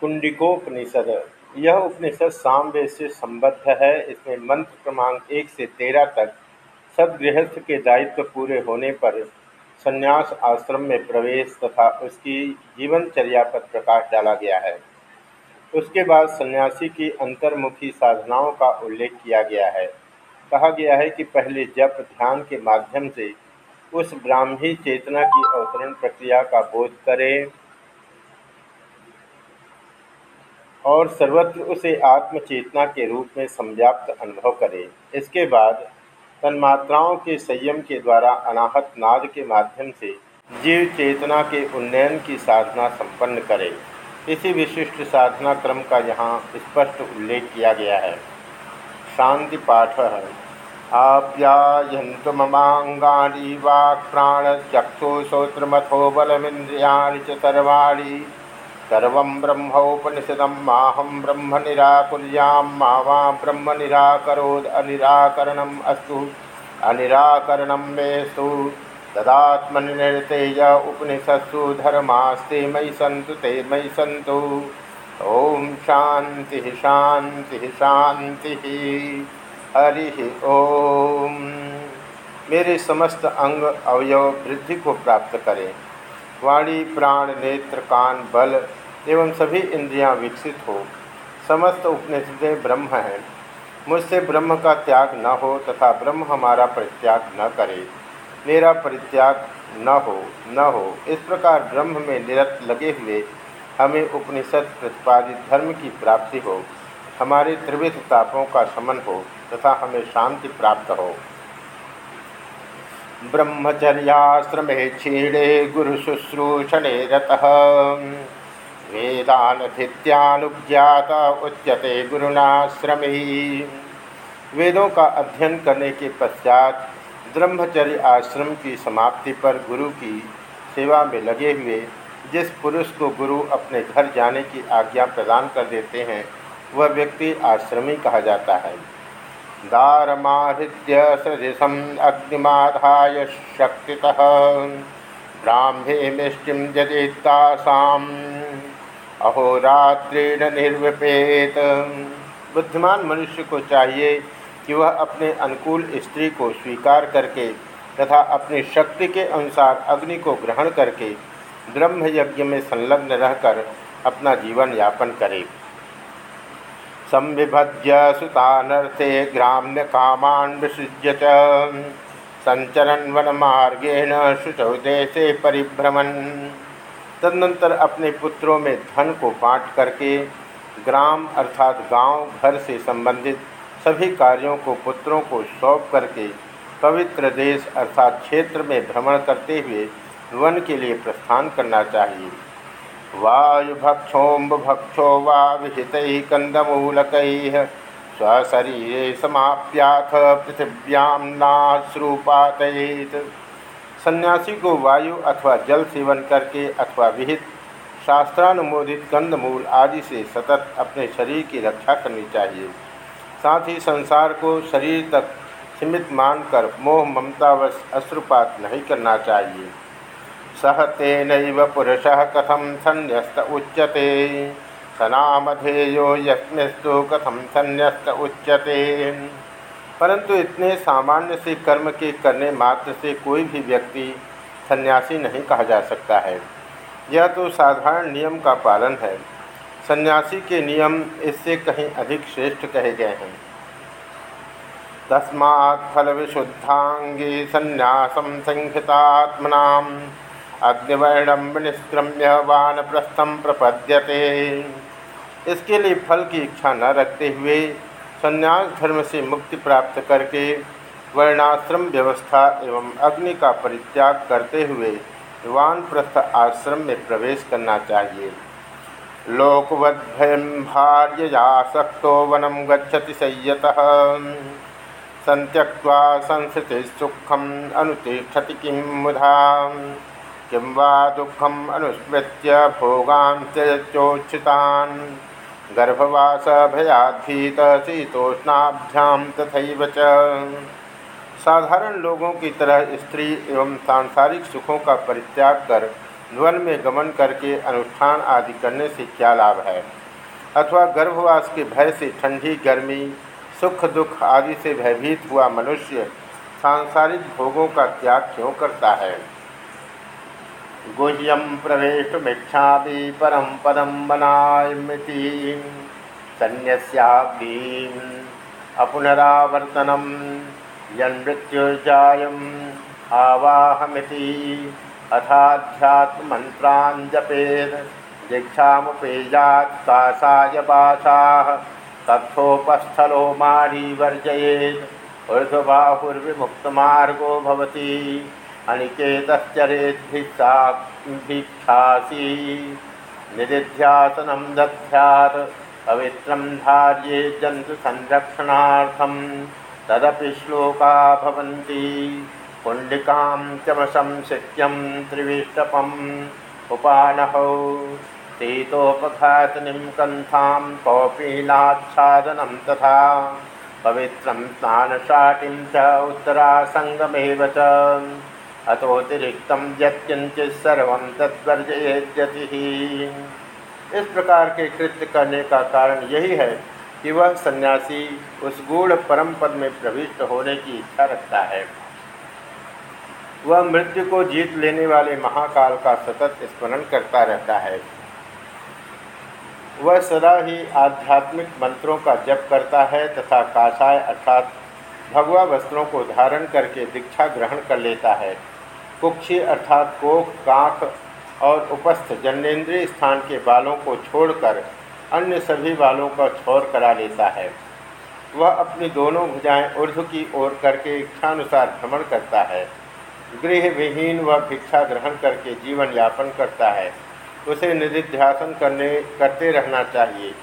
कुंडिकोपनिषद यह उपनिषद सामवेद से संबद्ध है। इसमें मंत्र क्रमांक एक से तेरह तक सदगृहस्थ के दायित्व पूरे होने पर संन्यास आश्रम में प्रवेश तथा उसकी जीवनचर्या पर प्रकाश डाला गया है। उसके बाद सन्यासी की अंतर्मुखी साधनाओं का उल्लेख किया गया है। कहा गया है कि पहले जप ध्यान के माध्यम से उस ब्राह्मी चेतना की अवतरण प्रक्रिया का बोध करें। और सर्वत्र उसे आत्मचेतना के रूप में संव्याप्त अनुभव करे। इसके बाद तन्मात्राओं के संयम के द्वारा अनाहत नाद के माध्यम से जीव चेतना के उन्नयन की साधना संपन्न करे। इसी विशिष्ट साधना क्रम का यहाँ स्पष्ट उल्लेख किया गया है। शांति पाठ, आप्यायन्तु ममाङ्गानि वाक् प्राणचक्षुश्रोत्रमथो बलमिन्द्रिया च सर्वाणि सर्वं ब्रह्मोपनिषदं ब्रह्म निराकुर्यां मा ब्रह्म निराकरोद् अनिराकरणम् अस्तु। अनिराकरणं मेस्तु तदात्मनिर्तेय उपनिषत्सु धर्मास्ते मयि सन्तु, ते मयि सन्तु। ॐ शान्तिः शान्तिः शान्तिः। हरि ओम। मेरे समस्त अंग अवयव वृद्धि को प्राप्त करें। वाणी, प्राण, नेत्र, कान, बल एवं सभी इंद्रियाँ विकसित हो। समस्त उपनिषदें ब्रह्म हैं। मुझसे ब्रह्म का त्याग न हो तथा ब्रह्म हमारा परित्याग न करे। मेरा परित्याग न हो न हो। इस प्रकार ब्रह्म में निरत लगे हुए हमें उपनिषद प्रतिपादित धर्म की प्राप्ति हो, हमारे त्रिविध तापों का शमन हो तथा हमें शांति प्राप्त हो। ब्रह्मचर्याश्रमे क्षीणे गुरुशुश्रूषणे रतः। वेदानधित्यानुज्ञात उच्यते गुरुनाश्रमी। वेदों का अध्ययन करने के पश्चात ब्रह्मचर्य आश्रम की समाप्ति पर गुरु की सेवा में लगे हुए जिस पुरुष को गुरु अपने घर जाने की आज्ञा प्रदान कर देते हैं, वह व्यक्ति आश्रमी कहा जाता है। दारमाहृत्य सदृशम अग्निमाधाय शक्ति ब्राह्मे मिष्टि जदितासाम अहोरात्रेण निर्विपेत। बुद्धिमान मनुष्य को चाहिए कि वह अपने अनुकूल स्त्री को स्वीकार करके तथा अपनी शक्ति के अनुसार अग्नि को ग्रहण करके ब्रह्म यज्ञ में संलग्न रहकर अपना जीवन यापन करे। संविभज्य सुतानर्थे ग्राम्य कामान विसृज्य संचरण वन मार्गेण शुचौ देशे परिभ्रमण तदनंतर अपने पुत्रों में धन को बांट करके ग्राम अर्थात गाँव घर से संबंधित सभी कार्यों को पुत्रों को सौंप करके पवित्र देश अर्थात क्षेत्र में भ्रमण करते हुए वन के लिए प्रस्थान करना चाहिए। वायुभक्षोम्बभक्षो वा विहित कंदमूलक स्वशरीर समाप्याथ पृथिव्यां नाश्रुपात सन्यासी को वायु अथवा जल सेवन करके अथवा विहित, शास्त्रानुमोदित कंदमूल आदि से सतत अपने शरीर की रक्षा करनी चाहिए। साथ ही संसार को शरीर तक सीमित मानकर मोह ममतावश अश्रुपात नहीं करना चाहिए। सह तेन पुरुष कथम संन्यस्त उच्यते? सनामधेयो यस्मिस्तु कथम संन्यस्त उच्यते? परंतु इतने सामान्य से कर्म के करने मात्र से कोई भी व्यक्ति सन्यासी नहीं कहा जा सकता है। यह तो साधारण नियम का पालन है। सन्यासी के नियम इससे कहीं अधिक श्रेष्ठ कहे गए हैं। तस्मा फल विशुद्धांगी संन्यासम संहितात्मना अग्निवर्णम निष्क्रम्य वानप्रस्थम प्रपद्यते। इसके लिए फल की इच्छा न रखते हुए संन्यास धर्म से मुक्ति प्राप्त करके वर्णाश्रम व्यवस्था एवं अग्नि का परित्याग करते हुए वानप्रस्थ आश्रम में प्रवेश करना चाहिए। भार्ययासक्तो वनम गच्छति संयतः। संत्यक्वा संस्कृति सुखम अनुतिष्ठति किं मुधा। किं वा दुःखम अनुस्मृत्य भोगान गर्भवास भयाधीत शीतोष्णाभ्याम तथा च। साधारण लोगों की तरह स्त्री एवं सांसारिक सुखों का परित्याग कर वन में गमन करके अनुष्ठान आदि करने से क्या लाभ है? अथवा गर्भवास के भय से ठंडी, गर्मी, सुख दुख आदि से भयभीत हुआ मनुष्य सांसारिक भोगों का त्याग क्यों करता है? गुह्यम प्रवेशमीक्षा भी परम पदम बनायमिति सन्यासी अपुनरावर्तनम यन्मृत्युर्जायम् आवाहमिति अथाध्यात्मन्त्रान् जपेत् दीक्षामुपेयात् कासाय बासाः तथोपस्थलो मारीवर्जयेत् ऊर्ध्वबाहुर्विमुक्तमार्गो भवति अनिकेतश्चरेद्भिक्षासी निधिध्यासनं दध्यात्, पवित्रं धार्ये जन्तुसंरक्षणार्थं तदपि श्लोका भवन्ति। पुण्डिकां चमसं शित्यं त्रिविष्टपम् उपानहौ। शीतोपघातनिं कन्थां कौपीनाच्छादनं तथा। पवित्रं स्नानशाटिं च उत्तरासङ्गमेव च। अतोतिरिक्तं यत्किञ्चित् सर्व तद्वर्जयेद्यतिः इस प्रकार के कृत्य करने का कारण यही है कि वह सन्यासी उस गूढ़ परम पद में प्रविष्ट होने की इच्छा रखता है। वह मृत्यु को जीत लेने वाले महाकाल का सतत स्मरण करता रहता है। वह सदा ही आध्यात्मिक मंत्रों का जप करता है तथा काषाय अर्थात भगवा वस्त्रों को धारण करके दीक्षा ग्रहण कर लेता है। कुक्षी अर्थात कोख, काख और उपस्थ जन्नेन्द्रीय स्थान के बालों को छोड़कर अन्य सभी बालों का छोर करा लेता है। वह अपनी दोनों भुजाएँ ऊर्ध्व की ओर करके इच्छानुसार भ्रमण करता है। गृह विहीन व भिक्षा ग्रहण करके जीवन यापन करता है। उसे निधिध्यासन करने, करते रहना चाहिए।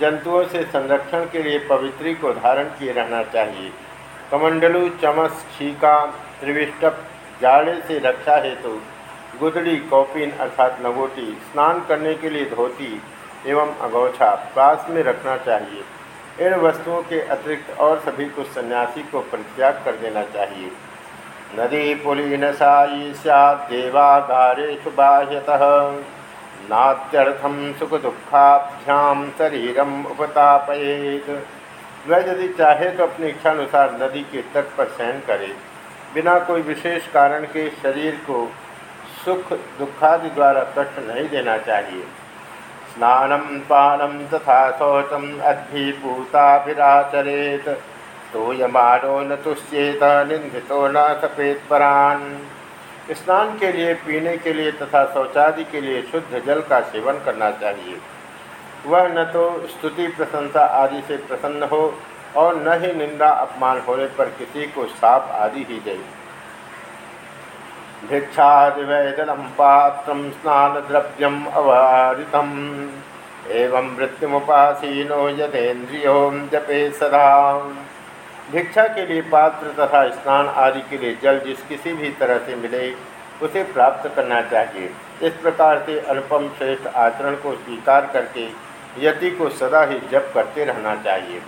जंतुओं से संरक्षण के लिए पवित्री को धारण किए रहना चाहिए। कमंडलू, चमस छीका त्रिविष्टप जाड़े से रक्षा हेतु तो गुदड़ी कौपिन अर्थात नगोटी स्नान करने के लिए धोती एवं अगौछा पास में रखना चाहिए। इन वस्तुओं के अतिरिक्त और सभी कुछ सन्यासी को परित्याग कर देना चाहिए। नदी पुलिन साई सैदेवागारेशु बाह्यतः नात्यर्थम सुख दुखाभ्याम शरीरम उपतापयेत। वह यदि चाहे तो अपनी इच्छानुसार नदी के तट पर शयन करे। बिना कोई विशेष कारण के शरीर को सुख दुखादि द्वारा कष्ट नहीं देना चाहिए। स्नानम पानम तथा शौचम अद्भिपूताभिराचरेत स्तूयमानो न तुष्येत निंदितो न सफ़ेद परान। स्नान के लिए, पीने के लिए तथा शौचादि के लिए शुद्ध जल का सेवन करना चाहिए। वह न तो स्तुति प्रशंसा आदि से प्रसन्न हो और न ही निंदा अपमान होने पर किसी को साप आदि ही दे। भिक्षादिवैदनम पात्र स्नान द्रव्यम अवारितम एवं मृत्युमुपासीनो यदेन्द्रियो जपे सदा। भिक्षा के लिए पात्र तथा स्नान आदि के लिए जल जिस किसी भी तरह से मिले, उसे प्राप्त करना चाहिए। इस प्रकार से अनुपम श्रेष्ठ आचरण को स्वीकार करके यति को सदा ही जप करते रहना चाहिए।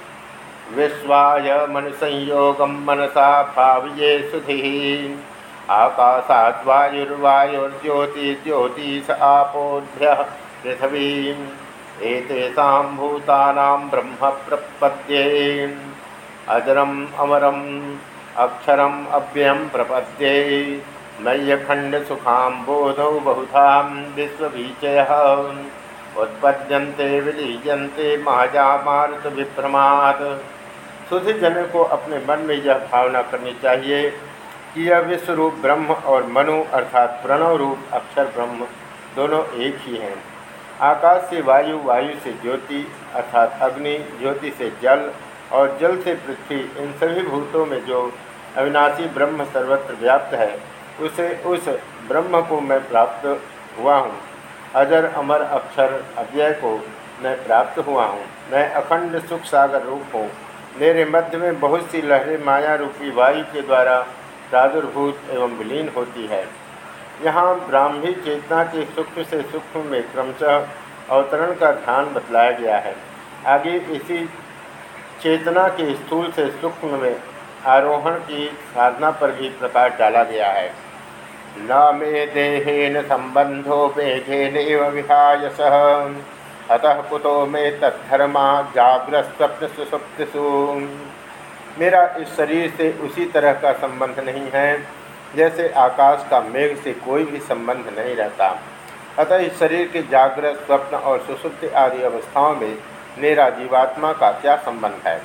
विश्वाय मन संयोगम मनसा भाव्ये सुधि। आकाशात वायुर्वायुर्ज्योति ज्योतिष आपोभ्य पृथ्वी एतेषा भूतानां ब्रह्म प्रपद्ये अजरम अमरम अक्षरम अव्ययम प्रपद्ये। नय्यखंड सुखाम बोधौ बहुधा विश्वबीचय उत्पद्यन्ते महाजा मारुत विभ्रमात्। शुद्ध जन को अपने मन में यह भावना करनी चाहिए कि यह विश्व रूप ब्रह्म और मनु अर्थात प्रणव रूप, अक्षर ब्रह्म दोनों एक ही हैं। आकाश से वायु वायु से ज्योति अर्थात अग्नि, ज्योति से जल और जल से पृथ्वी, इन सभी भूतों में जो अविनाशी ब्रह्म सर्वत्र व्याप्त है, उसे, उस ब्रह्म को मैं प्राप्त हुआ हूँ। अजर अमर अक्षर अव्यय को मैं प्राप्त हुआ हूँ। मैं अखंड सुख सागर रूप हूँ। मेरे मध्य में बहुत सी लहरें माया रूपी वायु के द्वारा प्रादुर्भूत एवं विलीन होती है। यहाँ ब्राह्मी चेतना के सूक्ष्म से सूक्ष्म में क्रमशः अवतरण का ध्यान बतलाया गया है। आगे इसी चेतना के स्थूल से सूक्ष्म में आरोहण की साधना पर भी प्रकाश डाला गया है। न मे देहेन संबंधो मेघेन विहाय सह अतः कुतो मे तद्धर्मा जागृत सुसुप्तिषु मेरा इस शरीर से उसी तरह का संबंध नहीं है, जैसे आकाश का मेघ से कोई भी संबंध नहीं रहता। अतः इस शरीर के जागृत स्वप्न और सुसुप्ति आदि अवस्थाओं में मेरा जीवात्मा का क्या संबंध है?